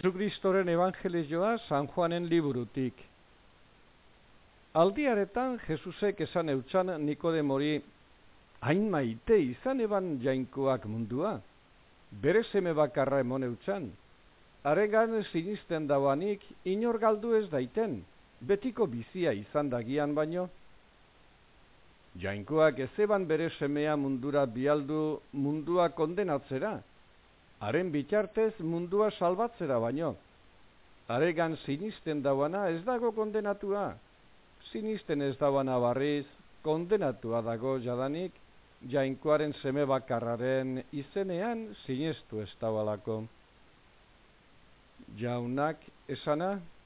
Jesucristoren evangelizioa San Juanen liburutik. Aldiaretan Jesusek esan eutxan Nikodemori, hain maite izan eban jainkoak mundua, bere seme bakarra emon eutxan, aregan sinisten dauanik inor galdu ez daiten, betiko bizia izan dagian baino. Jainkoak ez eban bere semea mundura bialdu mundua kondenatzera, haren bitartez mundua salbatzera baino. Aregan sinisten dauana ez dago kondenatua, sinisten ez dauana barriz, kondenatua dago jadanik, jainkoaren seme bakarraren izenean sinestu ez daualako. Jaunak esana,